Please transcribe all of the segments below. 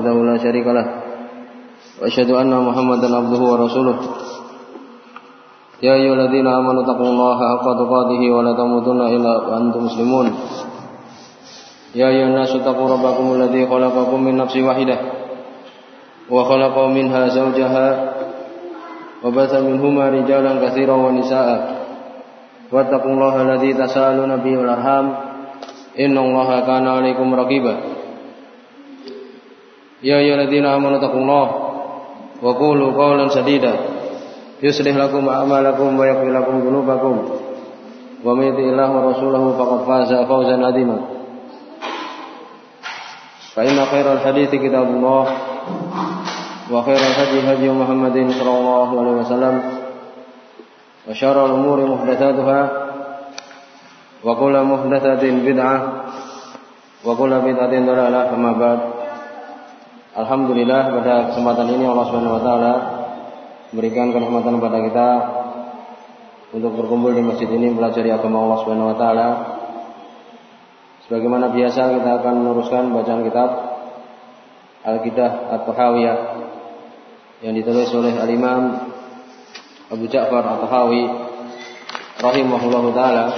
وحده لا شريك له وأشهد أن محمدا عبده ورسوله يا أيها الذين آمنوا اتقوا الله حق تقاته ولا تموتن إلا وأنتم مسلمون يا أيها الناس اتقوا ربكم الذي خلقكم من نفس واحدة وخلق منها زوجها وبث منهما رجالا كثيرا ونساء واتقوا الله الذي تساءلون به والأرحام إن الله كان عليكم رقيبا يا أيها الذين آمنوا اتقوا الله وقولوا قولا سديدا يصلح لكم أعمالكم ويغفر لكم ذنوبكم ومن يطع الله ورسوله فقد فاز فوزا عظيما فإن خير الحديث كتاب الله وخير الهدي هدي محمد صلى الله عليه وسلم وشر الأمور محدثاتها وكل محدثة بدعة وكل بدعة ضلالة أما بعد Alhamdulillah pada kesempatan ini Allah Subhanahu wa taala memberikan kenikmatan kepada kita untuk berkumpul di masjid ini belajar agama Allah Subhanahu wa taala. Sebagaimana biasa kita akan meneruskan bacaan kitab Al-Qidah At-Tahawiyah yang ditulis oleh Al-Imam Abu Ja'far At-Tahawi rahimahullahu taala.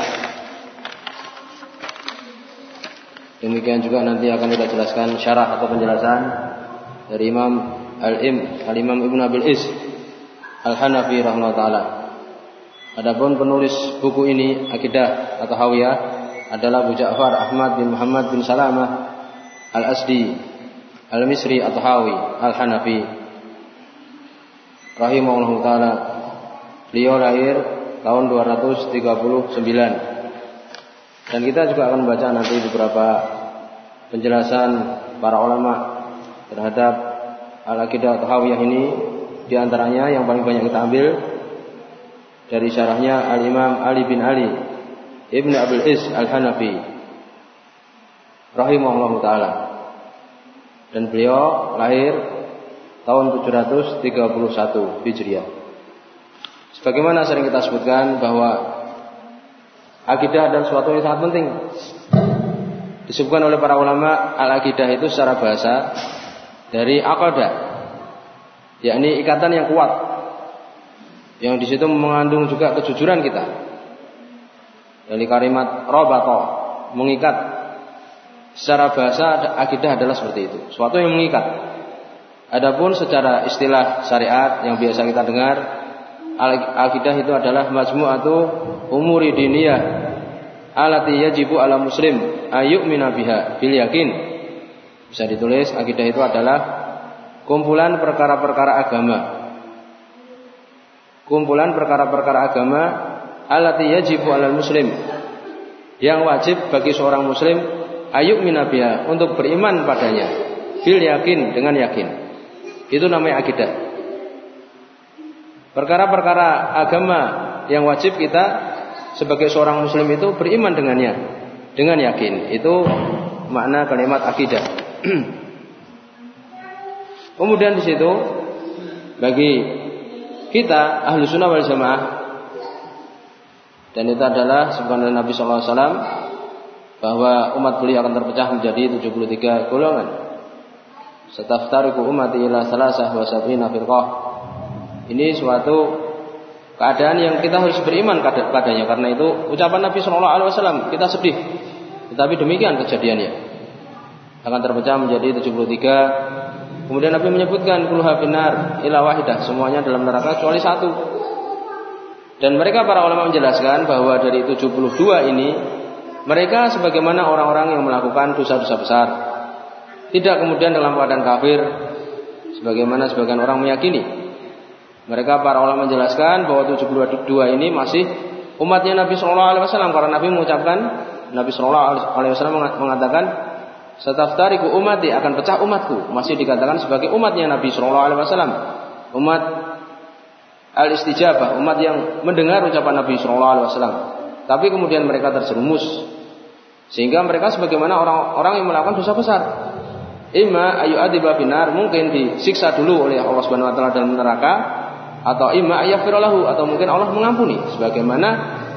Demikian juga nanti akan kita jelaskan syarah atau penjelasan dari Imam Al-Im Al-Imam Ibn Abil Is Al-Hanafi taala. Adapun penulis buku ini Akidah atau Hawiyah adalah Abu Ja'far Ahmad bin Muhammad bin Salamah Al-Asdi Al-Misri atau Hawi Al-Hanafi rahimahullah taala. Beliau lahir tahun 239 dan kita juga akan membaca nanti beberapa penjelasan para ulama terhadap Al-Aqidah Tahawiyah ini di antaranya yang paling banyak kita ambil dari syarahnya Al-Imam Ali bin Ali Ibn Abdul Is Al-Hanafi rahimahullah taala. Dan beliau lahir tahun 731 Hijriah. Sebagaimana sering kita sebutkan bahwa akidah adalah sesuatu yang sangat penting. Disebutkan oleh para ulama al-akidah itu secara bahasa dari akadah, yakni ikatan yang kuat, yang di situ mengandung juga kejujuran kita. Dari kalimat robato mengikat. Secara bahasa akidah adalah seperti itu, suatu yang mengikat. Adapun secara istilah syariat yang biasa kita dengar, akidah itu adalah majmu'atu umuri diniyah alati yajibu ala muslim ayuk minabiha bil yakin bisa ditulis akidah itu adalah kumpulan perkara-perkara agama. Kumpulan perkara-perkara agama alati yajibu alal muslim yang wajib bagi seorang muslim ayuk minabiha untuk beriman padanya bil yakin dengan yakin. Itu namanya akidah. Perkara-perkara agama yang wajib kita sebagai seorang muslim itu beriman dengannya dengan yakin. Itu makna kalimat akidah. Kemudian di situ bagi kita ahlu sunnah wal jamaah dan itu adalah sebenarnya Nabi Wasallam bahwa umat beliau akan terpecah menjadi 73 golongan. Setaftariku umat ila salasah wa sab'ina firqah. Ini suatu keadaan yang kita harus beriman padanya karena itu ucapan Nabi Shallallahu Alaihi Wasallam kita sedih, tetapi demikian kejadiannya akan terpecah menjadi 73. Kemudian Nabi menyebutkan kulha binar ila wahidah, semuanya dalam neraka kecuali satu. Dan mereka para ulama menjelaskan bahwa dari 72 ini mereka sebagaimana orang-orang yang melakukan dosa-dosa besar. Tidak kemudian dalam keadaan kafir sebagaimana sebagian orang meyakini. Mereka para ulama menjelaskan bahwa 72 ini masih umatnya Nabi Shallallahu alaihi wasallam karena Nabi mengucapkan Nabi Shallallahu alaihi wasallam mengatakan Sataftariku umati akan pecah umatku. Masih dikatakan sebagai umatnya Nabi Shallallahu Alaihi Wasallam. Umat al istijabah, umat yang mendengar ucapan Nabi Shallallahu Alaihi Wasallam. Tapi kemudian mereka terjerumus sehingga mereka sebagaimana orang-orang yang melakukan dosa besar. Ima ayu adiba binar mungkin disiksa dulu oleh Allah Subhanahu Wa Taala dalam neraka atau ima ayafiralahu atau mungkin Allah mengampuni sebagaimana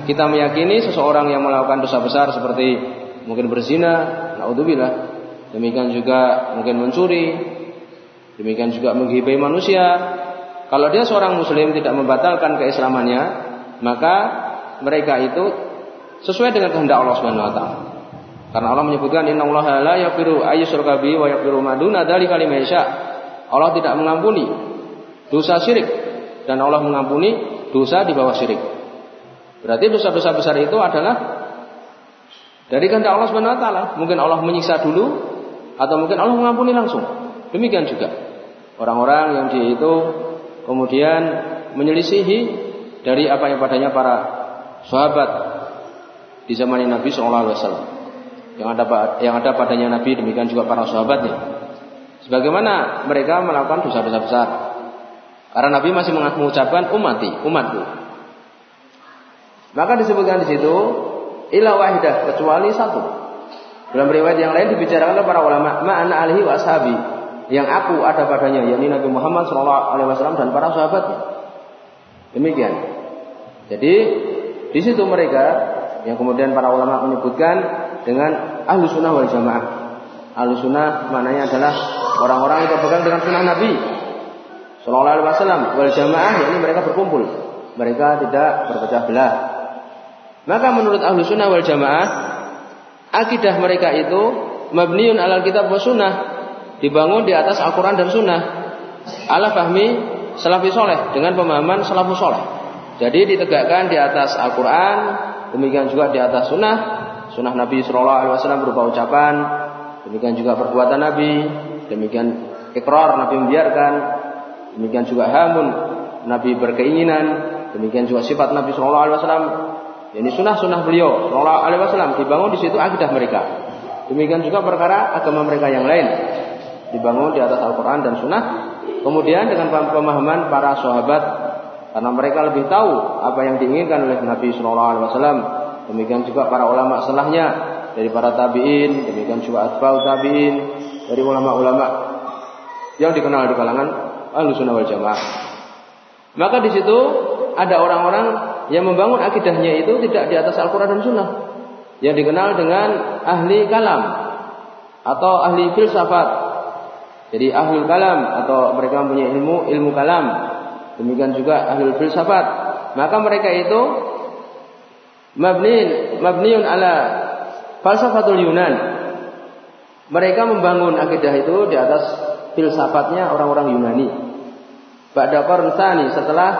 kita meyakini seseorang yang melakukan dosa besar seperti mungkin berzina, naudzubillah. Demikian juga mungkin mencuri, Demikian juga menghibai manusia. Kalau dia seorang muslim tidak membatalkan keislamannya, maka mereka itu sesuai dengan kehendak Allah taala. Karena Allah menyebutkan innallaha la yaghfiru ayyusyraka wa yaghfiru ma duna dzalika Allah tidak mengampuni dosa syirik dan Allah mengampuni dosa di bawah syirik. Berarti dosa-dosa besar itu adalah dari kehendak Allah taala. Mungkin Allah menyiksa dulu atau mungkin Allah mengampuni langsung. Demikian juga orang-orang yang dia itu kemudian menyelisihi dari apa yang padanya para sahabat di zaman Nabi Shallallahu Alaihi Wasallam yang ada yang ada padanya Nabi demikian juga para sahabatnya. Sebagaimana mereka melakukan dosa besar besar. Karena Nabi masih mengucapkan umati, umatku. Maka disebutkan di situ ilah wahidah kecuali satu. Dalam riwayat yang lain dibicarakan oleh para ulama, ma'ana alihi wa ashabi yang aku ada padanya yakni Nabi Muhammad SAW dan para sahabatnya. Demikian. Jadi di situ mereka yang kemudian para ulama menyebutkan dengan ahlu sunnah wal jamaah. Ahlu sunnah maknanya adalah orang-orang yang berpegang dengan sunnah Nabi Sallallahu Alaihi Wasallam wal jamaah yakni mereka berkumpul mereka tidak berpecah belah maka menurut ahlu sunnah wal jamaah akidah mereka itu mabniun alal kitab wa sunnah. Dibangun di atas Al-Quran dan sunnah. Ala fahmi salafi soleh dengan pemahaman salafus soleh. Jadi ditegakkan di atas Al-Quran demikian juga di atas sunnah. Sunnah Nabi Sallallahu Alaihi Wasallam berupa ucapan demikian juga perbuatan Nabi demikian ikrar Nabi membiarkan, demikian juga hamun Nabi berkeinginan, demikian juga sifat Nabi Shallallahu Alaihi Wasallam. Ini sunnah-sunnah beliau Shallallahu Alaihi Wasallam dibangun di situ akidah mereka. Demikian juga perkara agama mereka yang lain dibangun di atas Al-Quran dan Sunnah. Kemudian dengan pemahaman para sahabat karena mereka lebih tahu apa yang diinginkan oleh Nabi Shallallahu Alaihi Wasallam. Demikian juga para ulama setelahnya dari para tabiin, demikian juga atbau tabiin, dari ulama-ulama yang dikenal di kalangan ahlu sunnah wal jamaah. Maka di situ ada orang-orang yang membangun akidahnya itu tidak di atas Al-Quran dan Sunnah. Yang dikenal dengan ahli kalam atau ahli filsafat. Jadi ahli kalam atau mereka mempunyai ilmu ilmu kalam. Demikian juga ahli filsafat. Maka mereka itu mabni mabniun ala falsafatul Yunan mereka membangun akidah itu di atas filsafatnya orang-orang Yunani. Pada Qarnsani setelah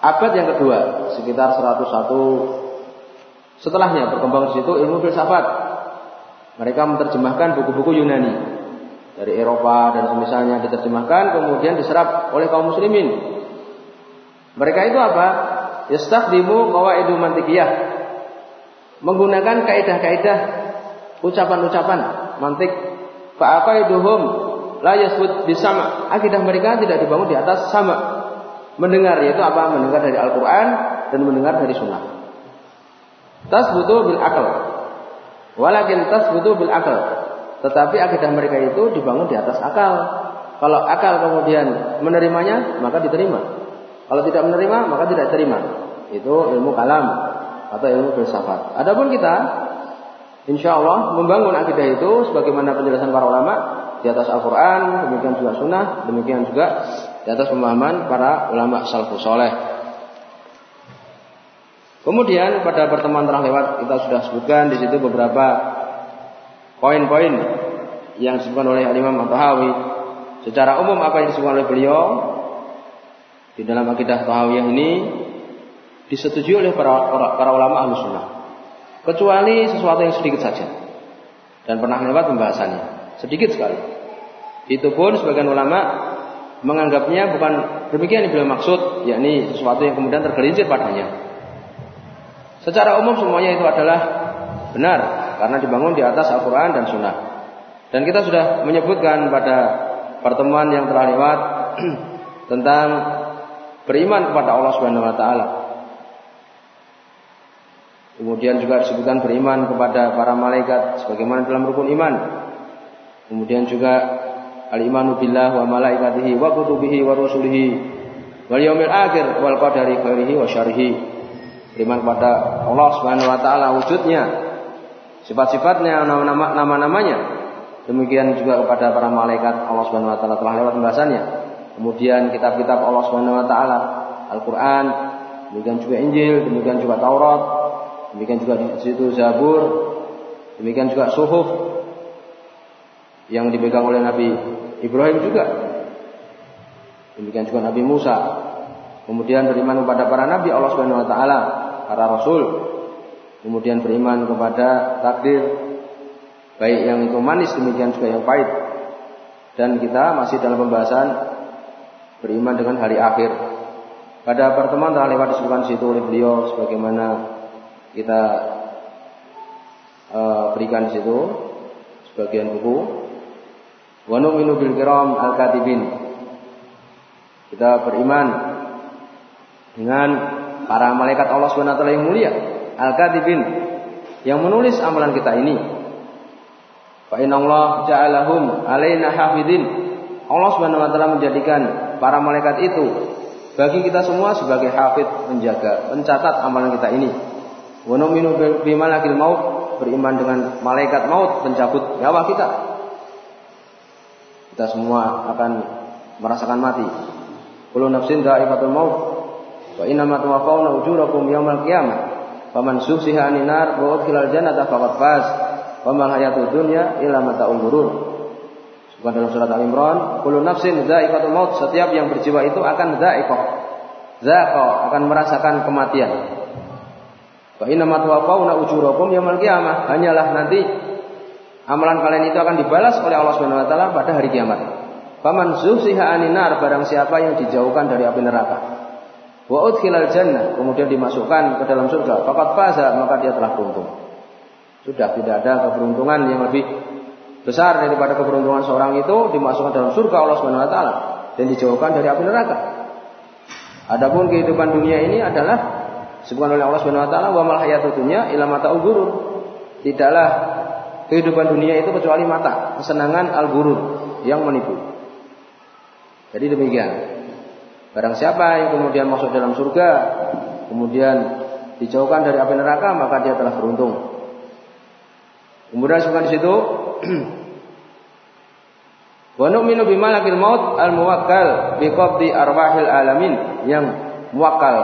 abad yang kedua, sekitar 101 setelahnya berkembang di situ ilmu filsafat. Mereka menerjemahkan buku-buku Yunani dari Eropa dan semisalnya diterjemahkan kemudian diserap oleh kaum muslimin. Mereka itu apa? Yastakhdimu qawaidu mantikiyah. Menggunakan kaidah-kaidah ucapan-ucapan mantik fa aqaiduhum la yasbut bisama akidah mereka tidak dibangun di atas sama mendengar yaitu apa? Mendengar dari Al-Qur'an dan mendengar dari sunnah. Tasbutu bil akal. Walakin tasbutu bil akal. Tetapi akidah mereka itu dibangun di atas akal. Kalau akal kemudian menerimanya maka diterima. Kalau tidak menerima maka tidak terima. Itu ilmu kalam atau ilmu filsafat. Adapun kita Insya Allah membangun akidah itu sebagaimana penjelasan para ulama di atas Al-Quran, demikian juga Sunnah, demikian juga di atas pemahaman para ulama salafus soleh. Kemudian pada pertemuan terakhir lewat kita sudah sebutkan di situ beberapa poin-poin yang disebutkan oleh Imam At-Tahawi. Secara umum apa yang disebutkan oleh beliau di dalam akidah Tahawiyah ini disetujui oleh para, para, para ulama ahlu sunnah kecuali sesuatu yang sedikit saja dan pernah lewat pembahasannya sedikit sekali itu pun sebagian ulama menganggapnya bukan demikian yang maksud yakni sesuatu yang kemudian tergelincir padanya. Secara umum semuanya itu adalah benar karena dibangun di atas Al-Quran dan Sunnah. Dan kita sudah menyebutkan pada pertemuan yang telah lewat tentang beriman kepada Allah Subhanahu wa taala. Kemudian juga disebutkan beriman kepada para malaikat sebagaimana dalam rukun iman. Kemudian juga al-imanu billah wa malaikatihi wa kutubihi wa rusulihi wal yaumil akhir wal qadari khairihi wa syarrihi. Beriman kepada Allah Subhanahu wa taala wujudnya, sifat-sifatnya, nama-namanya, Demikian juga kepada para malaikat Allah Subhanahu wa taala telah lewat pembahasannya. Kemudian kitab-kitab Allah Subhanahu wa taala, Al-Qur'an, demikian juga Injil, demikian juga Taurat, demikian juga di situ Zabur, demikian juga Suhuf yang dipegang oleh Nabi Ibrahim juga. Demikian juga Nabi Musa. Kemudian beriman kepada para nabi Allah Subhanahu wa taala, para rasul. Kemudian beriman kepada takdir baik yang itu manis demikian juga yang pahit. Dan kita masih dalam pembahasan beriman dengan hari akhir. Pada pertemuan telah lewat disebutkan situ oleh beliau sebagaimana kita uh, berikan di situ sebagian buku. Wa nu'minu bil kiram al-katibin. Kita beriman dengan para malaikat Allah taala yang mulia, al-katibin yang menulis amalan kita ini. Fa Allah ja'alahum alaina hafidin. Allah Subhanahu wa taala menjadikan para malaikat itu bagi kita semua sebagai hafid menjaga, mencatat amalan kita ini. Wa nu'minu bi malakil maut, beriman dengan malaikat maut pencabut nyawa kita. Kita semua akan merasakan mati. Kullu nafsin dha'iqatul maut. Wa inna ma tuwaffawna ujurakum yaumal qiyamah. Faman zuhziha 'anil nar wa udkhilal jannata faqad faz. Wa mal hayatud dunya illa mata'ul ghurur. Bukan dalam surat Al-Imran, kullu nafsin dha'iqatul maut, setiap yang berjiwa itu akan dha'iqah. Zaqa akan merasakan kematian. Wa inna ma tuwaffawna ujurakum yaumil qiyamah. Hanyalah nanti amalan kalian itu akan dibalas oleh Allah Subhanahu wa taala pada hari kiamat. Faman zuhsiha aninar barang siapa yang dijauhkan dari api neraka. Wa udkhilal jannah kemudian dimasukkan ke dalam surga, faqad faza maka dia telah beruntung. Sudah tidak ada keberuntungan yang lebih besar daripada keberuntungan seorang itu dimasukkan dalam surga Allah Subhanahu wa taala dan dijauhkan dari api neraka. Adapun kehidupan dunia ini adalah disebutkan oleh Allah Subhanahu wa taala wa mal hayatud dunya illa mata'ul. Tidaklah kehidupan dunia itu kecuali mata, kesenangan al-ghurur yang menipu. Jadi demikian. Barang siapa yang kemudian masuk dalam surga, kemudian dijauhkan dari api neraka, maka dia telah beruntung. Kemudian disebutkan di situ Wa nu'minu bimalakil maut al-muwakkal biqabdi arwahil alamin yang muwakkal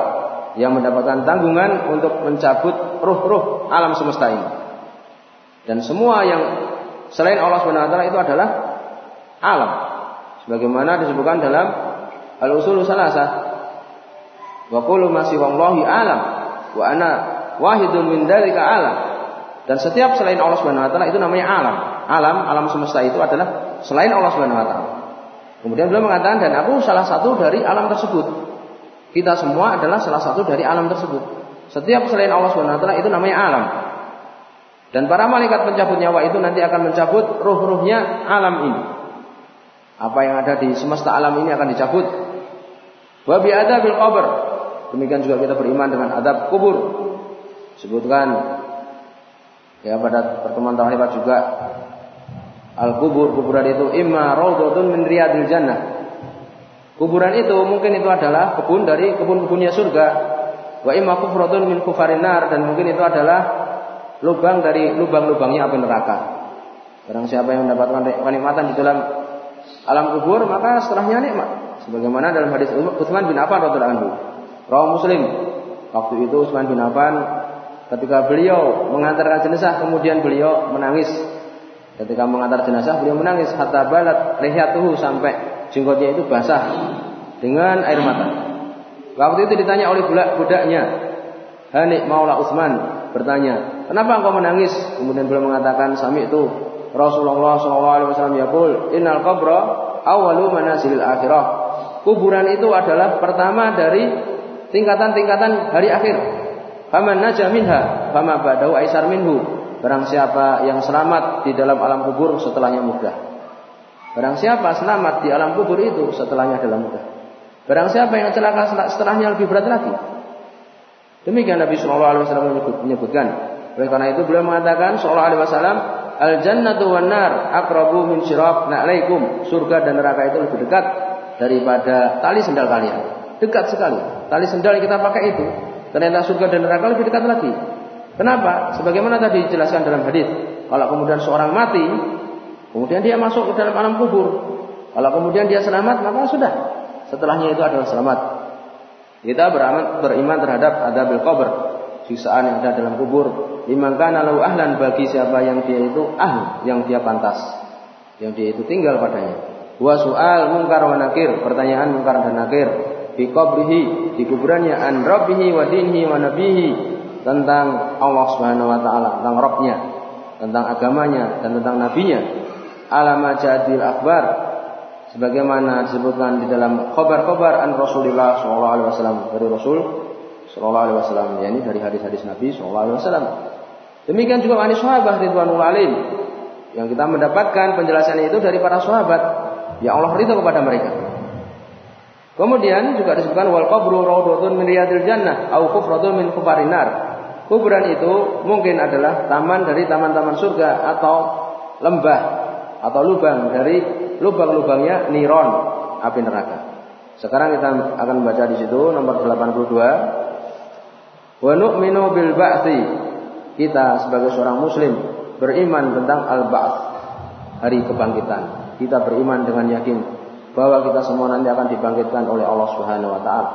yang mendapatkan tanggungan untuk mencabut ruh-ruh alam semesta ini. Dan semua yang selain Allah SWT itu adalah alam. Sebagaimana disebutkan dalam Al-Usul Salasah. Wa masih wallahi alam wa ana wahidun min dalika alam. Dan setiap selain Allah Subhanahu wa taala itu namanya alam. Alam, alam semesta itu adalah selain Allah Subhanahu wa taala. Kemudian beliau mengatakan dan aku salah satu dari alam tersebut. Kita semua adalah salah satu dari alam tersebut. Setiap selain Allah Subhanahu wa taala itu namanya alam. Dan para malaikat pencabut nyawa itu nanti akan mencabut ruh-ruhnya alam ini. Apa yang ada di semesta alam ini akan dicabut. Wa bi adabil qabr. Demikian juga kita beriman dengan adab kubur. Sebutkan Ya pada pertemuan terakhir juga al kubur kuburan itu imma raudhatun min riyadil jannah. Kuburan itu mungkin itu adalah kebun dari kebun-kebunnya surga. Wa imma kufratun min kufarin dan mungkin itu adalah lubang dari lubang-lubangnya api neraka. Barang siapa yang mendapatkan kenikmatan di dalam alam kubur maka setelahnya nikmat. Sebagaimana dalam hadis Utsman bin Affan radhiyallahu anhu. Rawah Muslim. Waktu itu Utsman bin Affan Ketika beliau mengantarkan jenazah, kemudian beliau menangis. Ketika mengantar jenazah, beliau menangis. Hatta balat lehatuhu sampai jenggotnya itu basah dengan air mata. Waktu itu ditanya oleh budaknya, Hanik Maula Utsman bertanya, kenapa engkau menangis? Kemudian beliau mengatakan, sami itu Rasulullah SAW yaqul, innal qabra awalu manasilil akhirah. Kuburan itu adalah pertama dari tingkatan-tingkatan hari akhir. Faman naja minha, fama ba'dahu aisar minhu. Barang siapa yang selamat di dalam alam kubur setelahnya mudah. Barang siapa selamat di alam kubur itu setelahnya adalah mudah. Barang siapa yang celaka setelahnya lebih berat lagi. Demikian Nabi Shallallahu Alaihi Wasallam menyebutkan. Oleh karena itu beliau mengatakan Shallallahu Alaihi Wasallam al jannatu wan nar akrabu min syirab na'laikum. Surga dan neraka itu lebih dekat daripada tali sendal kalian. Dekat sekali. Tali sendal yang kita pakai itu Ternyata surga dan neraka lebih dekat lagi. Kenapa? Sebagaimana tadi dijelaskan dalam hadis, kalau kemudian seorang mati, Kemudian dia masuk ke dalam alam kubur. Kalau kemudian dia selamat, maka sudah. Setelahnya itu adalah selamat. Kita beriman terhadap adabil qabr, siksaan yang ada dalam kubur. Liman kana lahu ahlan bagi siapa yang dia itu ahli, yang dia pantas, yang dia itu tinggal padanya. Wa su'al mungkar wa nakir, pertanyaan mungkar dan nakir di qabrihi di kuburannya an rabbihi wa dinhi wa nabihi tentang Allah Subhanahu wa taala, tentang Rabbnya, tentang agamanya dan tentang nabinya. Alama jadil akbar sebagaimana disebutkan di dalam khabar-khabar an Rasulullah sallallahu alaihi wasallam dari Rasul sallallahu alaihi wasallam yakni dari hadis-hadis Nabi sallallahu alaihi wasallam. Demikian juga wani sahabat ridwanul alim yang kita mendapatkan penjelasan itu dari para sahabat Ya Allah ridho kepada mereka. Kemudian juga disebutkan wal qabru rawdatun min riyadil jannah au kufratun min kufarinar. Kuburan itu mungkin adalah taman dari taman-taman surga atau lembah atau lubang dari lubang-lubangnya niron api neraka. Sekarang kita akan membaca di situ nomor 82. Wa nu'minu bil ba'thi. Kita sebagai seorang muslim beriman tentang al-ba'ts, hari kebangkitan kita beriman dengan yakin bahwa kita semua nanti akan dibangkitkan oleh Allah Subhanahu wa taala.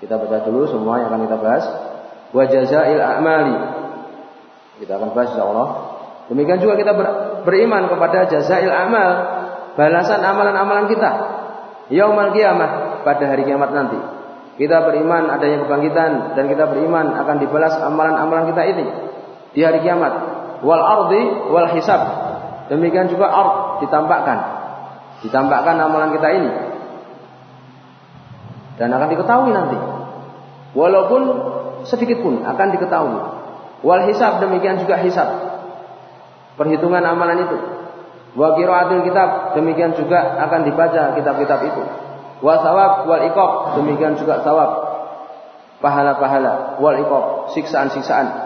Kita baca dulu semua yang akan kita bahas. Wa jazail a'mali. Kita akan bahas insyaallah. Demikian juga kita ber, beriman kepada jazail amal, balasan amalan-amalan kita. Yaumal qiyamah pada hari kiamat nanti. Kita beriman adanya kebangkitan dan kita beriman akan dibalas amalan-amalan kita ini di hari kiamat. Wal ardi wal hisab. Demikian juga ard ditampakkan. Ditampakkan amalan kita ini. Dan akan diketahui nanti. Walaupun sedikit pun akan diketahui. Wal hisab demikian juga hisab. Perhitungan amalan itu. Wa qiraatul kitab demikian juga akan dibaca kitab-kitab itu. Wa sawab wal iqab demikian juga sawab. Pahala-pahala wal iqab, siksaan-siksaan.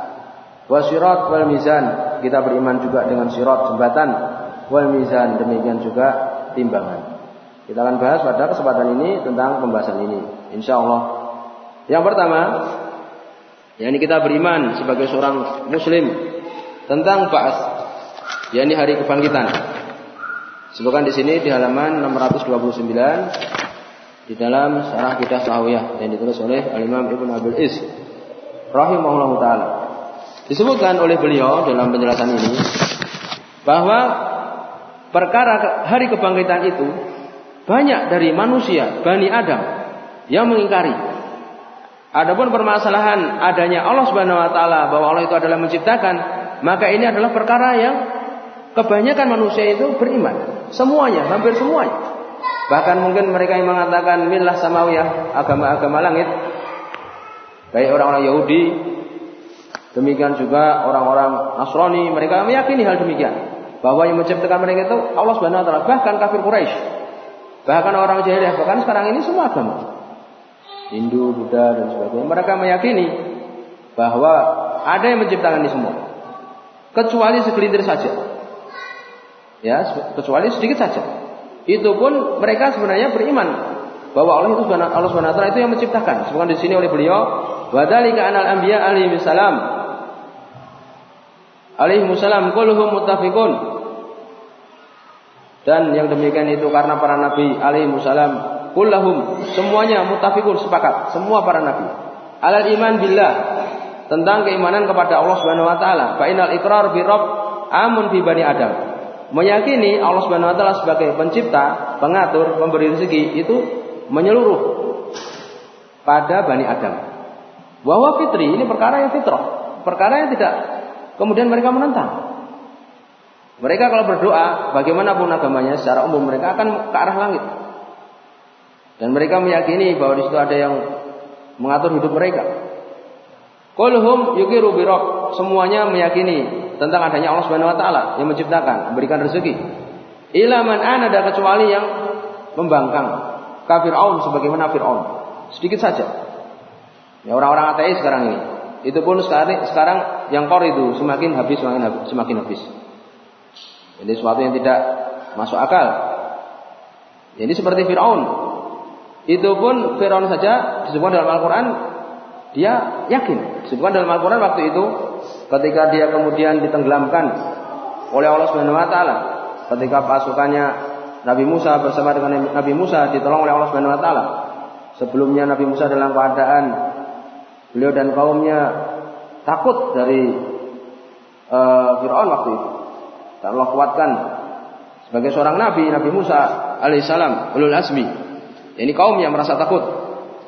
Wa sirat wal mizan, kita beriman juga dengan sirat jembatan wal mizan demikian juga timbangan. Kita akan bahas pada kesempatan ini tentang pembahasan ini. Insya Allah. Yang pertama, yakni kita beriman sebagai seorang muslim tentang ba'ats, yakni hari kebangkitan. Sebutkan di sini di halaman 629 di dalam Syarah Kidah Sahawiyah yang ditulis oleh Al-Imam Ibnu Abil Is rahimahullah taala. Disebutkan oleh beliau dalam penjelasan ini bahwa perkara hari kebangkitan itu banyak dari manusia Bani Adam yang mengingkari. Adapun permasalahan adanya Allah Subhanahu wa taala bahwa Allah itu adalah menciptakan, maka ini adalah perkara yang kebanyakan manusia itu beriman. Semuanya, hampir semuanya. Bahkan mungkin mereka yang mengatakan milah samawiyah, agama-agama langit. Baik orang-orang Yahudi, demikian juga orang-orang Nasrani, mereka meyakini hal demikian bahwa yang menciptakan mereka itu Allah Subhanahu wa taala, bahkan kafir Quraisy. Bahkan orang jahiliyah, bahkan sekarang ini semua agama. Hindu, Buddha dan sebagainya. Mereka meyakini bahwa ada yang menciptakan ini semua. Kecuali segelintir saja. Ya, kecuali sedikit saja. Itu pun mereka sebenarnya beriman bahwa Allah itu Allah Subhanahu wa taala itu yang menciptakan. Sebutkan di sini oleh beliau, "Wa dzalika anal anbiya alaihi salam alaihi wasallam kulluhum muttafiqun. Dan yang demikian itu karena para nabi alaihi wasallam kullahum semuanya muttafiqun sepakat, semua para nabi. Alal iman billah tentang keimanan kepada Allah Subhanahu wa taala. Fa inal iqrar bi rabb amun fi bani Adam. Meyakini Allah Subhanahu wa taala sebagai pencipta, pengatur, pemberi rezeki itu menyeluruh pada bani Adam. Bahwa fitri ini perkara yang fitrah, perkara yang tidak Kemudian mereka menentang. Mereka kalau berdoa, bagaimanapun agamanya, secara umum mereka akan ke arah langit. Dan mereka meyakini bahwa di situ ada yang mengatur hidup mereka. Kulhum yukiru birok. Semuanya meyakini tentang adanya Allah Subhanahu wa taala yang menciptakan, memberikan rezeki. Ilaman an ada kecuali yang membangkang. Kafir Aum sebagaimana Fir'aun. Sedikit saja. Ya orang-orang ateis sekarang ini. Itu pun sekarang sekarang yang kor itu semakin habis semakin habis, semakin habis. Jadi sesuatu yang tidak masuk akal. Jadi seperti Firaun. Itu pun Firaun saja disebutkan dalam Al-Qur'an dia yakin. Disebutkan dalam Al-Qur'an waktu itu ketika dia kemudian ditenggelamkan oleh Allah Subhanahu wa taala. ketika pasukannya Nabi Musa bersama dengan Nabi Musa ditolong oleh Allah Subhanahu wa taala. Sebelumnya Nabi Musa dalam keadaan beliau dan kaumnya takut dari uh, Firaun waktu itu. Dan Allah kuatkan sebagai seorang nabi Nabi Musa alaihissalam ulul azmi. Ini kaumnya merasa takut.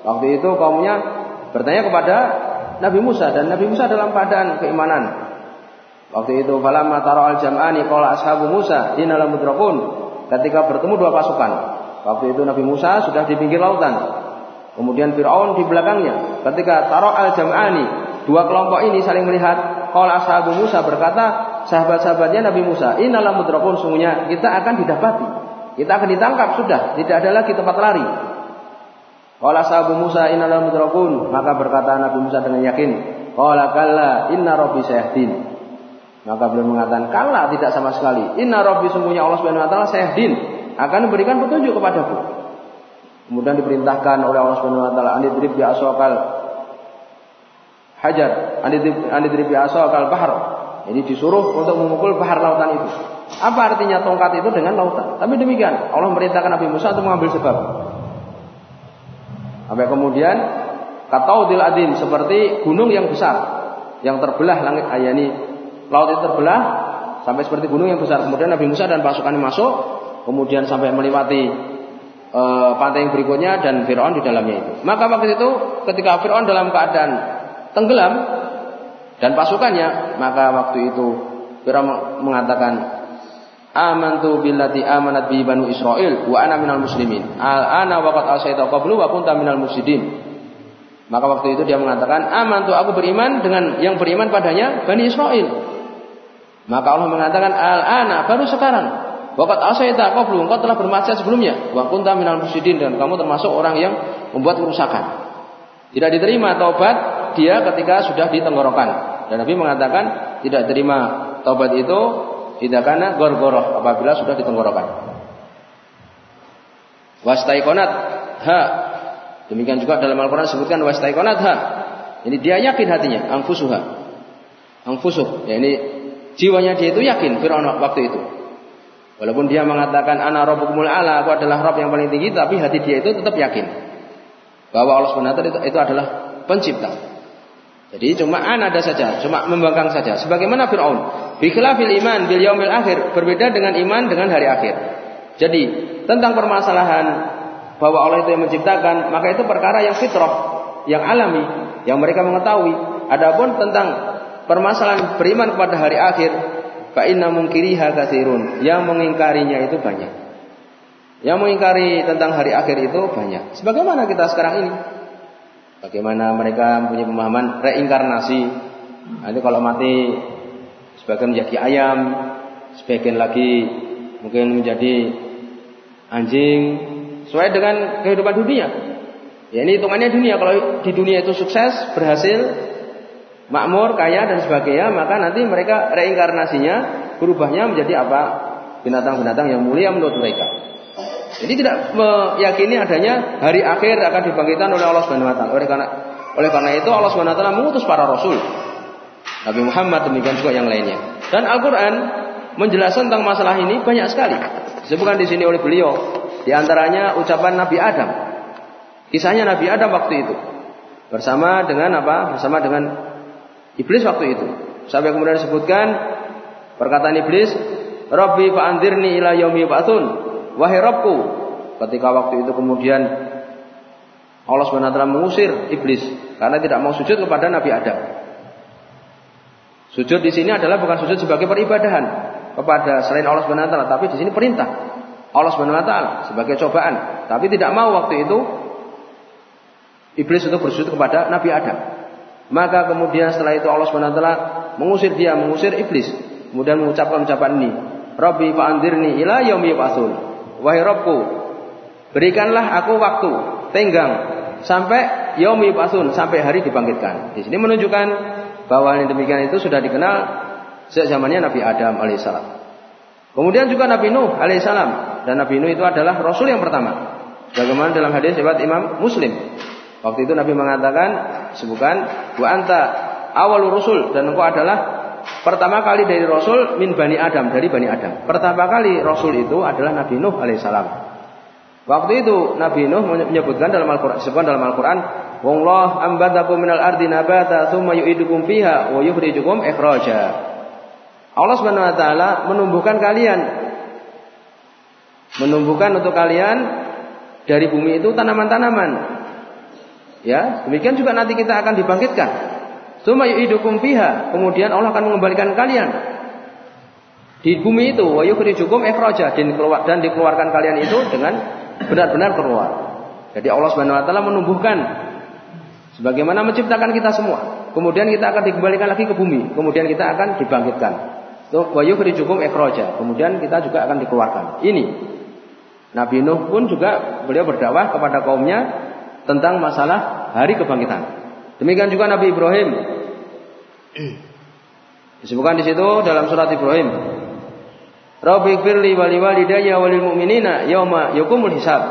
Waktu itu kaumnya bertanya kepada Nabi Musa dan Nabi Musa dalam keadaan keimanan. Waktu itu falamma tara al-jam'ani qala ashabu Musa inna lamudrakun. Ketika bertemu dua pasukan. Waktu itu Nabi Musa sudah di pinggir lautan. Kemudian Fir'aun di belakangnya. Ketika Taro al-Jam'ani, dua kelompok ini saling melihat. Kalau ashabu Musa berkata, sahabat-sahabatnya Nabi Musa, inalah mudrakun sungguhnya kita akan didapati. Kita akan ditangkap sudah, tidak ada lagi tempat lari. Kalau ashabu Musa inalah mudrakun, maka berkata Nabi Musa dengan yakin, Qala kalla inna rabbi sayahdin. Maka beliau mengatakan, kalla tidak sama sekali. Inna rabbi sungguhnya Allah Subhanahu wa taala sayahdin akan memberikan petunjuk kepadaku. Kemudian diperintahkan oleh Allah Subhanahu wa taala anidrib bi asaqal hajar, anidrib bi asaqal bahar. Ini disuruh untuk memukul bahar lautan itu. Apa artinya tongkat itu dengan lautan? Tapi demikian, Allah merintahkan Nabi Musa untuk mengambil sebab. Sampai kemudian kataudil adin seperti gunung yang besar yang terbelah langit ayani laut itu terbelah sampai seperti gunung yang besar. Kemudian Nabi Musa dan pasukannya masuk, kemudian sampai melewati e, pantai yang berikutnya dan Fir'aun di dalamnya itu. Maka waktu itu ketika Fir'aun dalam keadaan tenggelam dan pasukannya, maka waktu itu Fir'aun mengatakan Amantu billati amanat bi banu Israel wa ana minal muslimin. Al ana waqad asaita qablu wa kunta minal mufsidin. Maka waktu itu dia mengatakan, "Amantu aku beriman dengan yang beriman padanya Bani Israel." Maka Allah mengatakan, "Al ana baru sekarang Wakat asaita belum engkau telah bermaksiat sebelumnya. Wa kunta minal musyidin dan kamu termasuk orang yang membuat kerusakan. Tidak diterima taubat dia ketika sudah di tenggorokan. Dan Nabi mengatakan tidak terima taubat itu tidak karena gorgoroh apabila sudah di tenggorokan. Wastaikonat ha. Demikian juga dalam Al-Quran disebutkan wastaikonat ha. Ini dia yakin hatinya, angfusuha. Angfusuh, ya ini jiwanya dia itu yakin Fir'aun waktu itu. Walaupun dia mengatakan ana rabbukumul ala, aku adalah Rabb yang paling tinggi, tapi hati dia itu tetap yakin bahwa Allah SWT itu, itu adalah pencipta. Jadi cuma ada saja, cuma membangkang saja. Sebagaimana Fir'aun. Bikhilafil iman bil yaumil akhir. Berbeda dengan iman dengan hari akhir. Jadi tentang permasalahan bahwa Allah itu yang menciptakan, maka itu perkara yang fitrah, yang alami, yang mereka mengetahui. Adapun tentang permasalahan beriman kepada hari akhir, Fa inna mungkiriha katsirun. Yang mengingkarinya itu banyak. Yang mengingkari tentang hari akhir itu banyak. Sebagaimana kita sekarang ini. Bagaimana mereka punya pemahaman reinkarnasi. Nanti kalau mati sebagian menjadi ayam, sebagian lagi mungkin menjadi anjing, sesuai dengan kehidupan dunia. Ya ini hitungannya dunia. Kalau di dunia itu sukses, berhasil, makmur, kaya dan sebagainya, maka nanti mereka reinkarnasinya berubahnya menjadi apa? Binatang-binatang yang mulia menurut mereka. Jadi tidak meyakini adanya hari akhir akan dibangkitkan oleh Allah Subhanahu wa taala. Oleh karena oleh karena itu Allah Subhanahu wa taala mengutus para rasul. Nabi Muhammad demikian juga yang lainnya. Dan Al-Qur'an menjelaskan tentang masalah ini banyak sekali. Disebutkan di sini oleh beliau di antaranya ucapan Nabi Adam. Kisahnya Nabi Adam waktu itu bersama dengan apa? Bersama dengan Iblis waktu itu. Sampai kemudian disebutkan perkataan iblis, Rabbi fa'andirni ila yaumi ba'tun. Wahai Rabbku, ketika waktu itu kemudian Allah SWT mengusir iblis karena tidak mau sujud kepada Nabi Adam. Sujud di sini adalah bukan sujud sebagai peribadahan kepada selain Allah SWT, tapi di sini perintah Allah SWT sebagai cobaan. Tapi tidak mau waktu itu iblis untuk bersujud kepada Nabi Adam. Maka kemudian setelah itu Allah SWT mengusir dia, mengusir iblis. Kemudian mengucapkan ucapan ini. Rabbi fa'andirni ila yaumi yub'atsun. Wahai Rabbku, berikanlah aku waktu tenggang sampai yaumi yub'atsun, sampai hari dibangkitkan. Di sini menunjukkan bahwa yang demikian itu sudah dikenal sejak zamannya Nabi Adam alaihissalam. Kemudian juga Nabi Nuh alaihissalam dan Nabi Nuh itu adalah Rasul yang pertama. Bagaimana dalam hadis riwayat Imam Muslim Waktu itu Nabi mengatakan, sebutkan wa anta awal rusul dan engkau adalah pertama kali dari Rasul min Bani Adam, dari Bani Adam. Pertama kali Rasul itu adalah Nabi Nuh alaihissalam. Waktu itu Nabi Nuh menyebutkan dalam Al-Quran, disebutkan dalam Al-Quran, Wallah ambatakum minal ardi nabata thumma yu'idukum fiha wa yukhrijukum ikhraja. Allah Subhanahu wa taala menumbuhkan kalian menumbuhkan untuk kalian dari bumi itu tanaman-tanaman. Ya, demikian juga nanti kita akan dibangkitkan. Tsumma yu'idukum fiha, kemudian Allah akan mengembalikan kalian di bumi itu wa yukhrijukum ikhraja dan dikeluarkan kalian itu dengan benar-benar keluar. Jadi Allah Subhanahu wa taala menumbuhkan sebagaimana menciptakan kita semua. Kemudian kita akan dikembalikan lagi ke bumi, kemudian kita akan dibangkitkan. Wa yukhrijukum ikhraja. Kemudian kita juga akan dikeluarkan. Ini Nabi Nuh pun juga beliau berdakwah kepada kaumnya tentang masalah hari kebangkitan. Demikian juga Nabi Ibrahim. Disebutkan di situ dalam surat Ibrahim. Rabbi firli wali walidayya walil mu'minina yauma yakumul hisab.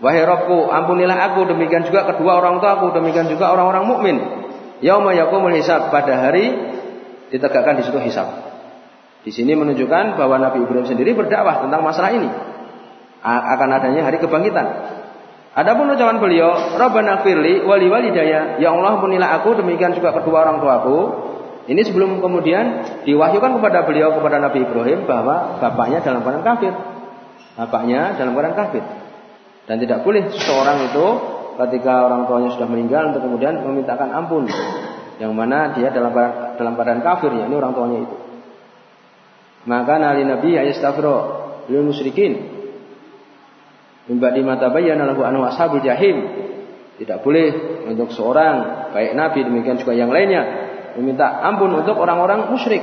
Wahai Rabbku, ampunilah aku demikian juga kedua orang tua aku demikian juga orang-orang mukmin. Yauma yakumul hisab pada hari ditegakkan di situ hisab. Di sini menunjukkan bahwa Nabi Ibrahim sendiri berdakwah tentang masalah ini. Akan adanya hari kebangkitan. Adapun ucapan beliau, Rabbana firli wali walidaya, ya Allah punilah aku demikian juga kedua orang tuaku. Ini sebelum kemudian diwahyukan kepada beliau kepada Nabi Ibrahim bahwa bapaknya dalam keadaan kafir. Bapaknya dalam keadaan kafir. Dan tidak boleh seseorang itu ketika orang tuanya sudah meninggal untuk kemudian memintakan ampun. Yang mana dia dalam dalam keadaan kafir ya, ini orang tuanya itu. Maka nali Nabi ayastaghfiru lil musyrikin Mimbadi mata bayyana lahu anu ashabul jahim. Tidak boleh untuk seorang baik Nabi demikian juga yang lainnya meminta ampun untuk orang-orang musyrik.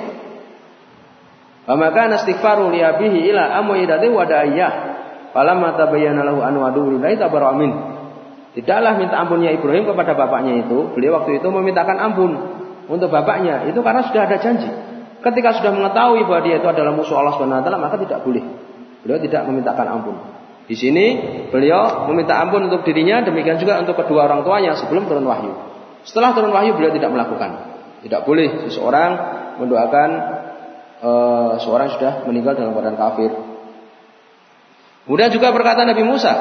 Wa maka istighfaru li abihi ila amwidati wa da'iyah. Falamma tabayyana lahu anu adu lillahi tabarra amin. Tidaklah minta ampunnya Ibrahim kepada bapaknya itu, beliau waktu itu memintakan ampun untuk bapaknya. Itu karena sudah ada janji. Ketika sudah mengetahui bahwa dia itu adalah musuh Allah taala, maka tidak boleh. Beliau tidak memintakan ampun. Di sini beliau meminta ampun untuk dirinya, demikian juga untuk kedua orang tuanya sebelum turun wahyu. Setelah turun wahyu beliau tidak melakukan. Tidak boleh seseorang mendoakan e, seorang sudah meninggal dalam keadaan kafir. Kemudian juga berkata Nabi Musa,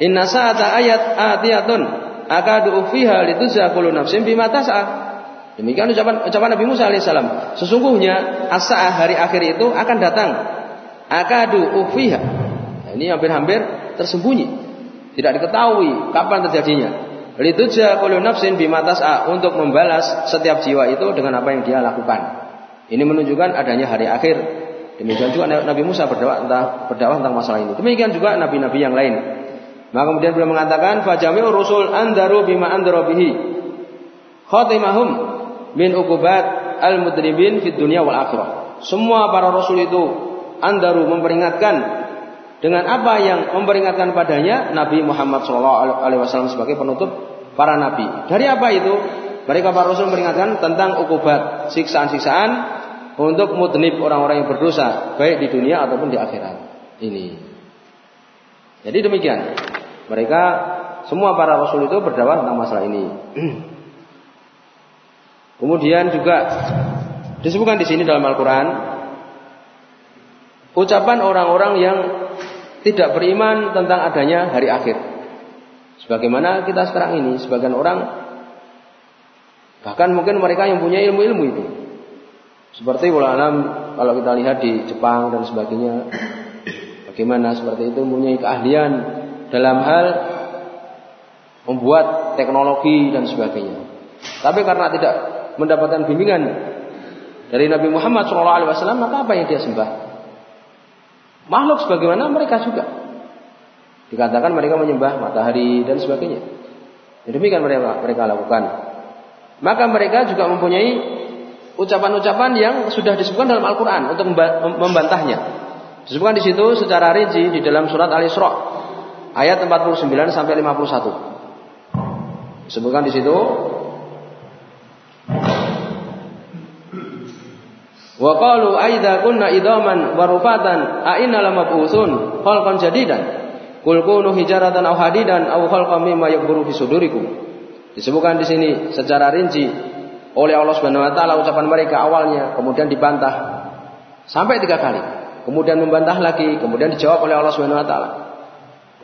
Inna sa'ata ayat atiyatun akadu ufiha lituzza kullu nafsin bima tas'a. Demikian ucapan ucapan Nabi Musa alaihissalam. Sesungguhnya asa hari akhir itu akan datang. Akadu ufiha ini hampir-hampir tersembunyi. Tidak diketahui kapan terjadinya. Lituja kullu nafsin bimatas'a untuk membalas setiap jiwa itu dengan apa yang dia lakukan. Ini menunjukkan adanya hari akhir. Demikian juga Nabi Musa berdakwah tentang, berdakwah tentang masalah ini. Demikian juga nabi-nabi yang lain. Maka kemudian beliau mengatakan, "Fajami'ur rusul andaru bima andara bihi." Min ukubat al-mudribin fid dunia wal akhirah. Semua para rasul itu andaru memperingatkan dengan apa yang memperingatkan padanya Nabi Muhammad SAW sebagai penutup para nabi. Dari apa itu? Mereka para rasul memperingatkan tentang ukubat, siksaan-siksaan untuk mudnib orang-orang yang berdosa, baik di dunia ataupun di akhirat. Ini. Jadi demikian. Mereka semua para rasul itu berdakwah tentang masalah ini. Kemudian juga disebutkan di sini dalam Al-Qur'an ucapan orang-orang yang tidak beriman tentang adanya hari akhir. Sebagaimana kita sekarang ini, sebagian orang bahkan mungkin mereka yang punya ilmu-ilmu itu. Seperti alam kalau kita lihat di Jepang dan sebagainya, bagaimana seperti itu mempunyai keahlian dalam hal membuat teknologi dan sebagainya. Tapi karena tidak mendapatkan bimbingan dari Nabi Muhammad SAW, maka apa yang dia sembah? Makhluk sebagaimana mereka juga. Dikatakan mereka menyembah matahari dan sebagainya. Demikian mereka mereka lakukan. Maka mereka juga mempunyai ucapan-ucapan yang sudah disebutkan dalam Al-Quran untuk membantahnya. Disebutkan di situ secara rinci di dalam surat Al-Isra ayat 49 sampai 51. Disebutkan di situ Wa qalu aidza kunna idaman wa rufatan a inna lamab'utsun khalqan jadidan. Qul kunu hijaratan aw hadidan aw khalqan mimma yakburu fi sudurikum. Disebutkan di sini secara rinci oleh Allah Subhanahu wa taala ucapan mereka awalnya, kemudian dibantah sampai tiga kali. Kemudian membantah lagi, kemudian dijawab oleh Allah Subhanahu wa taala.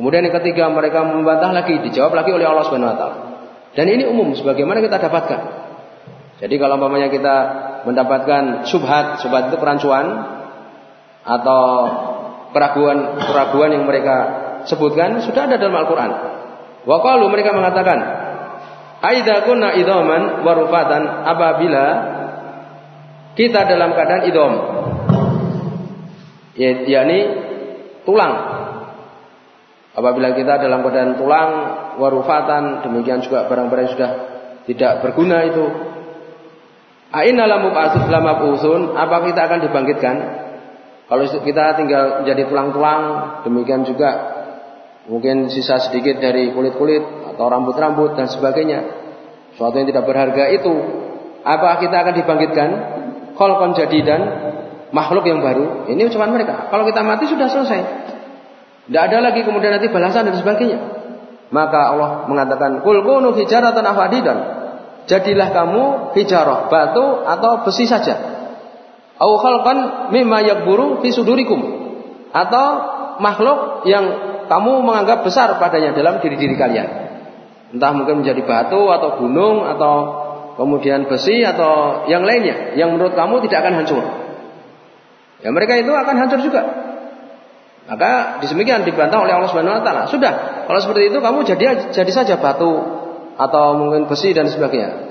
Kemudian yang ketiga mereka membantah lagi, dijawab lagi oleh Allah Subhanahu wa taala. Dan ini umum sebagaimana kita dapatkan. Jadi kalau umpamanya kita mendapatkan subhat, subhat itu perancuan atau keraguan-keraguan yang mereka sebutkan sudah ada dalam Al-Qur'an. Wa mereka mengatakan, "Aidza kunna idaman warufatan apabila kita dalam keadaan idom ya, yakni tulang apabila kita dalam keadaan tulang warufatan demikian juga barang-barang sudah tidak berguna itu Aina lamu lama usun apa kita akan dibangkitkan kalau kita tinggal menjadi tulang-tulang demikian juga mungkin sisa sedikit dari kulit-kulit atau rambut-rambut dan sebagainya suatu yang tidak berharga itu apa kita akan dibangkitkan kholqon jadi dan makhluk yang baru. Ini ucapan mereka. Kalau kita mati sudah selesai. Tidak ada lagi kemudian nanti balasan dan sebagainya. Maka Allah mengatakan, "Kul kunu hijaratan afadidan." Jadilah kamu hijarah, batu atau besi saja. Au khalqan mimma yakburu fi sudurikum. Atau makhluk yang kamu menganggap besar padanya dalam diri-diri kalian. Entah mungkin menjadi batu atau gunung atau kemudian besi atau yang lainnya yang menurut kamu tidak akan hancur. Ya mereka itu akan hancur juga. Maka disemikian dibantah oleh Allah Subhanahu wa taala. Sudah, kalau seperti itu kamu jadi jadi saja batu atau mungkin besi dan sebagainya.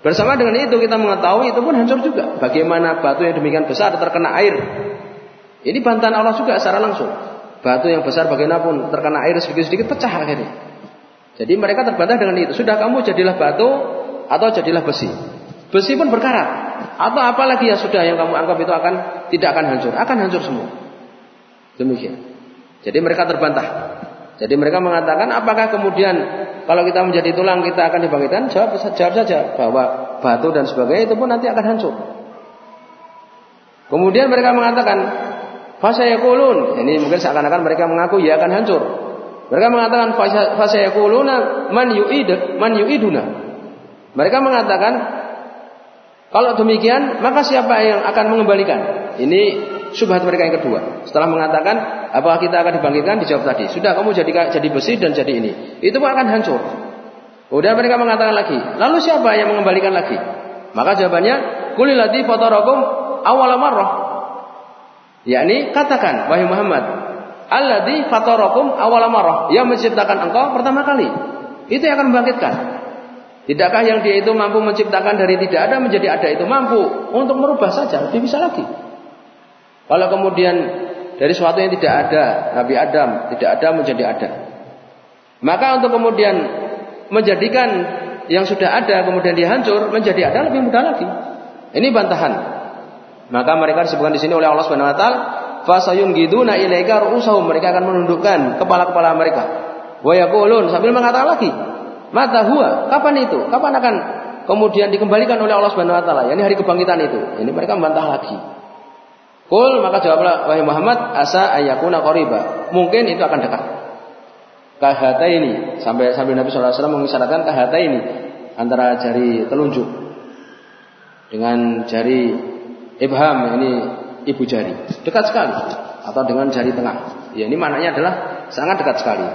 Bersama dengan itu kita mengetahui itu pun hancur juga. Bagaimana batu yang demikian besar terkena air. Ini bantahan Allah juga secara langsung. Batu yang besar bagaimanapun terkena air sedikit-sedikit pecah akhirnya. Jadi mereka terbantah dengan itu. Sudah kamu jadilah batu atau jadilah besi. Besi pun berkarat. Atau apalagi ya sudah yang kamu anggap itu akan tidak akan hancur, akan hancur semua. Demikian. Jadi mereka terbantah. Jadi mereka mengatakan apakah kemudian kalau kita menjadi tulang kita akan dibangkitkan? Jawab, jawab saja bahwa batu dan sebagainya itu pun nanti akan hancur. Kemudian mereka mengatakan fasayakulun. Ini mungkin seakan-akan mereka mengaku ya akan hancur. Mereka mengatakan fasayakuluna man yu'id man yu'iduna. Mereka mengatakan kalau demikian maka siapa yang akan mengembalikan? Ini subhat mereka yang kedua. Setelah mengatakan apakah kita akan dibangkitkan dijawab tadi. Sudah kamu jadi jadi besi dan jadi ini. Itu pun akan hancur. Udah mereka mengatakan lagi. Lalu siapa yang mengembalikan lagi? Maka jawabannya kulilati fatarakum awal marrah. Yakni katakan wahai Muhammad, alladzi fatarakum awal marrah, yang menciptakan engkau pertama kali. Itu yang akan membangkitkan. Tidakkah yang dia itu mampu menciptakan dari tidak ada menjadi ada itu mampu untuk merubah saja, dia bisa lagi. Kalau kemudian dari sesuatu yang tidak ada, Nabi Adam tidak ada menjadi ada. Maka untuk kemudian menjadikan yang sudah ada kemudian dihancur menjadi ada lebih mudah lagi. Ini bantahan. Maka mereka disebutkan di sini oleh Allah Subhanahu wa taala, fasayun giduna ilaika ru'usahum. Mereka akan menundukkan kepala-kepala mereka. Wa yaqulun sambil mengatakan lagi, Mata huwa, kapan itu? Kapan akan kemudian dikembalikan oleh Allah Subhanahu wa taala? Yani hari kebangkitan itu. Ini mereka membantah lagi. Kul maka jawablah wahai Muhammad asa ayakuna qariba. Mungkin itu akan dekat. Kahata ini sampai sampai Nabi SAW mengisyaratkan kahata ini antara jari telunjuk dengan jari ibham ini ibu jari dekat sekali atau dengan jari tengah. Ya ini maknanya adalah sangat dekat sekali.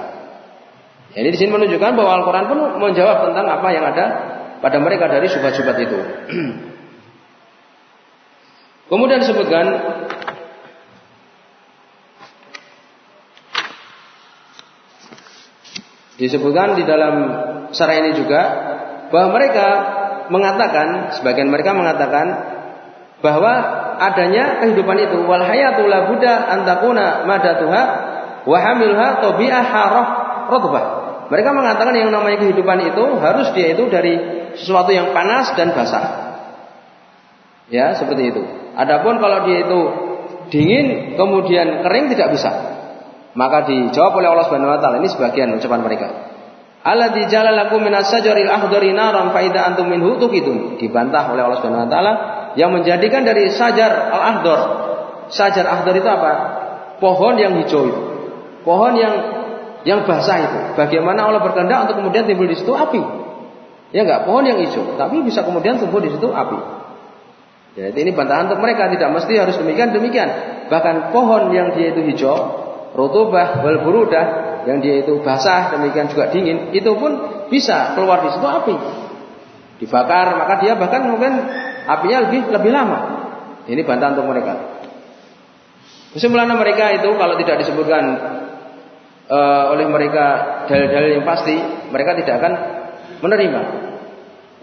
Ini di sini menunjukkan bahwa Al-Quran pun menjawab tentang apa yang ada pada mereka dari syubhat-syubhat itu. Kemudian disebutkan disebutkan di dalam syarah ini juga bahwa mereka mengatakan sebagian mereka mengatakan bahwa adanya kehidupan itu wal hayatul antakuna madatuha wa hamilha tabi'ah harah mereka mengatakan yang namanya kehidupan itu harus dia itu dari sesuatu yang panas dan basah. Ya, seperti itu. Adapun kalau dia itu dingin kemudian kering tidak bisa. Maka dijawab oleh Allah Subhanahu wa taala ini sebagian ucapan mereka. Alladzi jalalakum minas sajaril akhdari naran fa idza antum minhu tuqidun. Dibantah oleh Allah Subhanahu wa taala yang menjadikan dari sajar al-akhdar. Sajar akhdar itu apa? Pohon yang hijau itu. Pohon yang yang basah itu. Bagaimana Allah berkehendak untuk kemudian timbul di situ api. Ya enggak, pohon yang hijau, tapi bisa kemudian tumbuh di situ api. Jadi ini bantahan untuk mereka tidak mesti harus demikian demikian. Bahkan pohon yang dia itu hijau, rutubah wal burudah yang dia itu basah demikian juga dingin, itu pun bisa keluar di situ api. Dibakar, maka dia bahkan mungkin apinya lebih lebih lama. Ini bantahan untuk mereka. Kesimpulan mereka itu kalau tidak disebutkan uh, oleh mereka dalil-dalil yang pasti, mereka tidak akan menerima.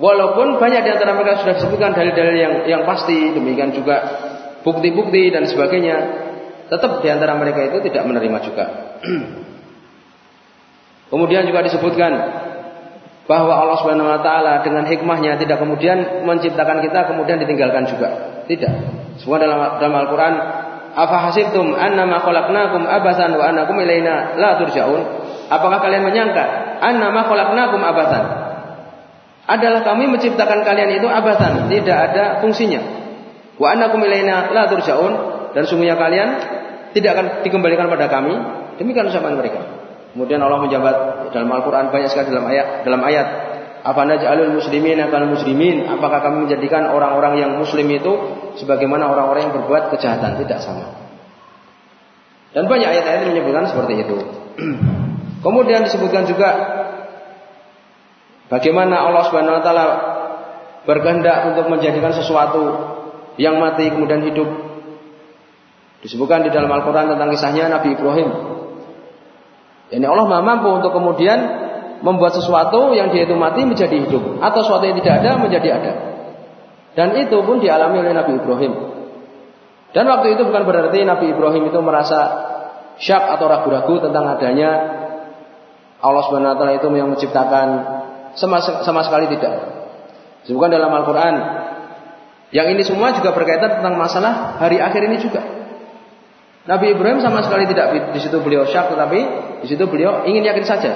Walaupun banyak di antara mereka sudah disebutkan dalil-dalil yang yang pasti, demikian juga bukti-bukti dan sebagainya, tetap di antara mereka itu tidak menerima juga. Kemudian juga disebutkan bahwa Allah Subhanahu wa taala dengan hikmahnya tidak kemudian menciptakan kita kemudian ditinggalkan juga. Tidak. Semua dalam dalam Al-Qur'an afa hasibtum annama khalaqnakum abasan wa annakum ilaina la turja'un? Apakah kalian menyangka annama khalaqnakum abasan? Adalah kami menciptakan kalian itu abasan, tidak ada fungsinya. Wa annakum ilaina la turja'un dan sungguhnya kalian tidak akan dikembalikan pada kami. Demikian ucapan mereka. Kemudian Allah menjabat dalam Al-Quran banyak sekali dalam ayat dalam ayat apa naj'alul muslimin kal muslimin apakah kami menjadikan orang-orang yang muslim itu sebagaimana orang-orang yang berbuat kejahatan tidak sama dan banyak ayat-ayat menyebutkan seperti itu kemudian disebutkan juga bagaimana Allah Subhanahu wa taala berkehendak untuk menjadikan sesuatu yang mati kemudian hidup disebutkan di dalam Al-Qur'an tentang kisahnya Nabi Ibrahim ini Allah maha mampu untuk kemudian membuat sesuatu yang dia itu mati menjadi hidup atau sesuatu yang tidak ada menjadi ada. Dan itu pun dialami oleh Nabi Ibrahim. Dan waktu itu bukan berarti Nabi Ibrahim itu merasa syak atau ragu-ragu tentang adanya Allah Subhanahu wa taala itu yang menciptakan sama, sama sekali tidak. Disebutkan dalam Al-Qur'an. Yang ini semua juga berkaitan tentang masalah hari akhir ini juga. Nabi Ibrahim sama sekali tidak di situ beliau syak, tetapi di situ beliau ingin yakin saja.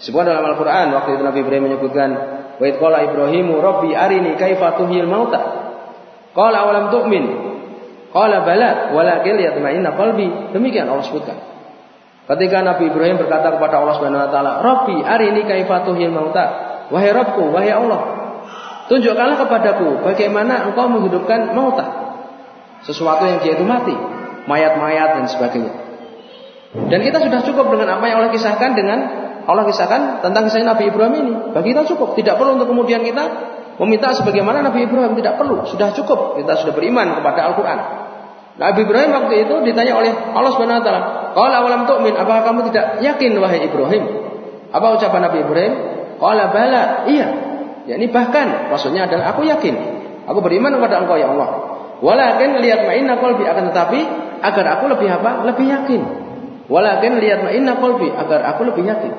Sebuah dalam Al-Quran waktu itu Nabi Ibrahim menyebutkan, wa qala Ibrahimu Rabbi arini kaifa tuhyil mauta. Qala awalam tu'min. Qala bala walakin liyatma'inna qalbi. Demikian Allah sebutkan. Ketika Nabi Ibrahim berkata kepada Allah Subhanahu wa taala, "Rabbi arini kaifa tuhyil mauta." Wahai Rabbku, wahai Allah, tunjukkanlah kepadaku bagaimana engkau menghidupkan mauta. Sesuatu yang dia itu mati mayat-mayat dan sebagainya. Dan kita sudah cukup dengan apa yang Allah kisahkan dengan Allah kisahkan tentang kisah Nabi Ibrahim ini. Bagi kita cukup, tidak perlu untuk kemudian kita meminta sebagaimana Nabi Ibrahim tidak perlu, sudah cukup. Kita sudah beriman kepada Al-Qur'an. Nabi Ibrahim waktu itu ditanya oleh Allah Subhanahu wa taala, "Qala awalam tu'min? Apakah kamu tidak yakin wahai Ibrahim?" Apa ucapan Nabi Ibrahim? Qala bala, iya. Ya ini bahkan maksudnya adalah aku yakin. Aku beriman kepada Engkau ya Allah. Walakin lihat ma'inna qalbi akan tetapi agar aku lebih apa? Lebih yakin. Walakin lihat ma'inna qalbi agar aku lebih yakin.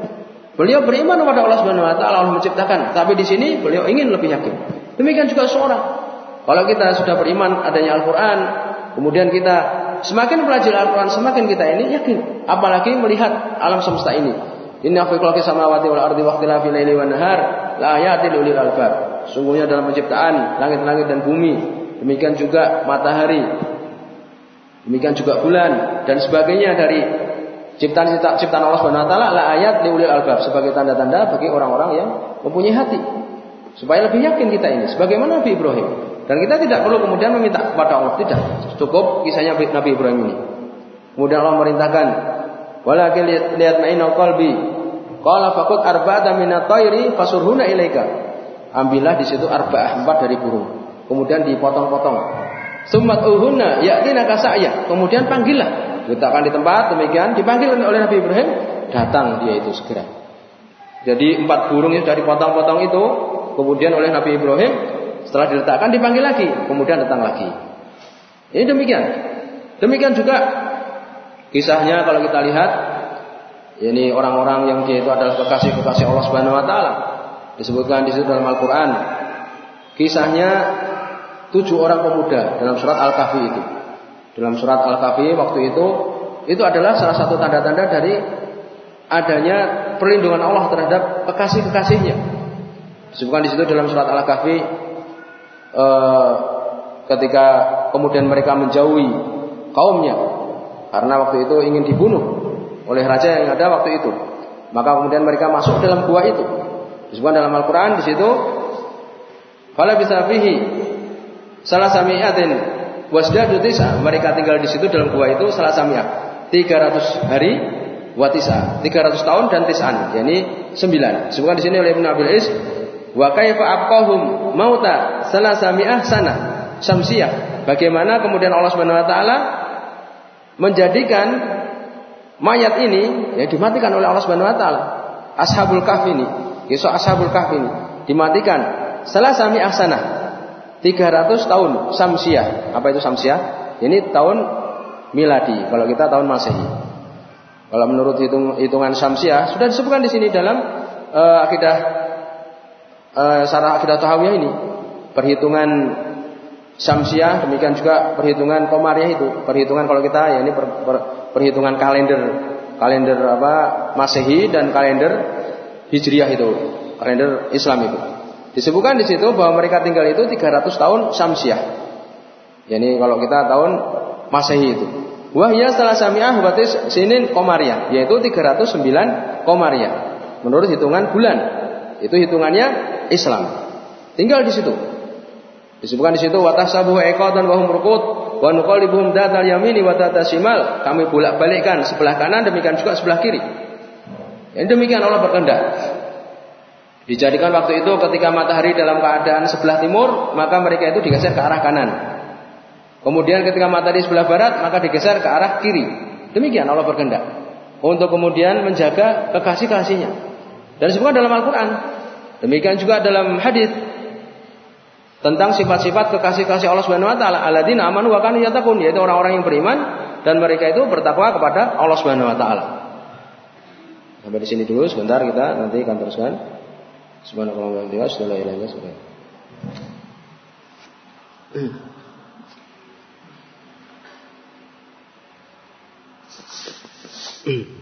Beliau beriman kepada Allah Subhanahu wa taala Allah menciptakan, tapi di sini beliau ingin lebih yakin. Demikian juga seorang. Kalau kita sudah beriman adanya Al-Qur'an, kemudian kita semakin belajar Al-Qur'an, semakin kita ini yakin, apalagi melihat alam semesta ini. Inna fi khalqis samawati wal ardi wa ikhtilafil laili wan nahar la ayatin lil albab. Sungguhnya dalam penciptaan langit-langit dan bumi, demikian juga matahari, Demikian juga bulan dan sebagainya dari ciptaan ciptaan Allah Subhanahu wa taala la ayat liulil albab sebagai tanda-tanda bagi orang-orang yang mempunyai hati. Supaya lebih yakin kita ini sebagaimana Nabi Ibrahim. Dan kita tidak perlu kemudian meminta kepada Allah, tidak. Cukup kisahnya Nabi Ibrahim ini. Kemudian Allah merintahkan, "Walakin lihat ma'ina qalbi." Qala faqut arba'ata min at-tayri fasurhuna ilaika. Ambillah di situ arba'ah, empat dari burung. Kemudian dipotong-potong Sumat uhunna yaktina kasaya. Kemudian panggillah. Letakkan di tempat demikian dipanggil oleh Nabi Ibrahim, datang dia itu segera. Jadi empat burung yang sudah dipotong-potong itu kemudian oleh Nabi Ibrahim setelah diletakkan dipanggil lagi, kemudian datang lagi. Ini demikian. Demikian juga kisahnya kalau kita lihat ini orang-orang yang dia itu adalah kekasih-kekasih Allah Subhanahu wa taala. Disebutkan di situ dalam Al-Qur'an. Kisahnya tujuh orang pemuda dalam surat Al-Kahfi itu. Dalam surat Al-Kahfi waktu itu itu adalah salah satu tanda-tanda dari adanya perlindungan Allah terhadap kekasih-kekasihnya. Disebutkan di situ dalam surat Al-Kahfi eh, ketika kemudian mereka menjauhi kaumnya karena waktu itu ingin dibunuh oleh raja yang ada waktu itu. Maka kemudian mereka masuk dalam gua itu. Disebutkan dalam Al-Qur'an di situ Fala bisa fihi salah samiatin wasdadu tisa. Mereka tinggal di situ dalam gua itu salah samiah. 300 hari watisa. 300 tahun dan tis'an. Yani 9. Disebutkan di sini oleh Ibnu Abil Is wa kaifa abqahum mauta salah samiah sana samsiah. Bagaimana kemudian Allah Subhanahu wa taala menjadikan mayat ini ya dimatikan oleh Allah Subhanahu wa taala. Ashabul Kahf ini, kisah Ashabul Kahf ini dimatikan salah sami asana 300 tahun samsiah. Apa itu samsiah? Ini tahun miladi. Kalau kita tahun masehi. Kalau menurut hitung, hitungan samsiah sudah disebutkan di sini dalam uh, akidah uh, sarah akidah tahawiyah ini. Perhitungan samsiah demikian juga perhitungan komariah itu. Perhitungan kalau kita ya ini per, per, perhitungan kalender kalender apa masehi dan kalender hijriah itu kalender Islam itu. Disebutkan di situ bahwa mereka tinggal itu 300 tahun Samsiah. Yani kalau kita tahun Masehi itu. Wahya salah samiah batis sinin komariah, yaitu 309 komariah. Menurut hitungan bulan. Itu hitungannya Islam. Tinggal di situ. Disebutkan di situ watah sabu dan wahum rukut wa nuqallibuhum datal yamini wa simal. Kami bolak-balikkan sebelah kanan demikian juga sebelah kiri. Yang demikian Allah berkehendak. Dijadikan waktu itu ketika matahari dalam keadaan sebelah timur, maka mereka itu digeser ke arah kanan. Kemudian ketika matahari sebelah barat, maka digeser ke arah kiri. Demikian Allah berkehendak. Untuk kemudian menjaga kekasih-kasihnya. Dan disebutkan dalam Al-Quran. Demikian juga dalam hadis tentang sifat-sifat kekasih-kasih Allah Subhanahu wa taala, alladzina amanu wa kanu yattaqun, yaitu orang-orang yang beriman dan mereka itu bertakwa kepada Allah Subhanahu wa taala. Sampai di sini dulu sebentar kita nanti akan teruskan. Subhanallah wa bihamdihi, anta